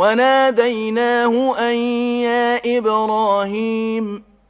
وناديناه أن يا إبراهيم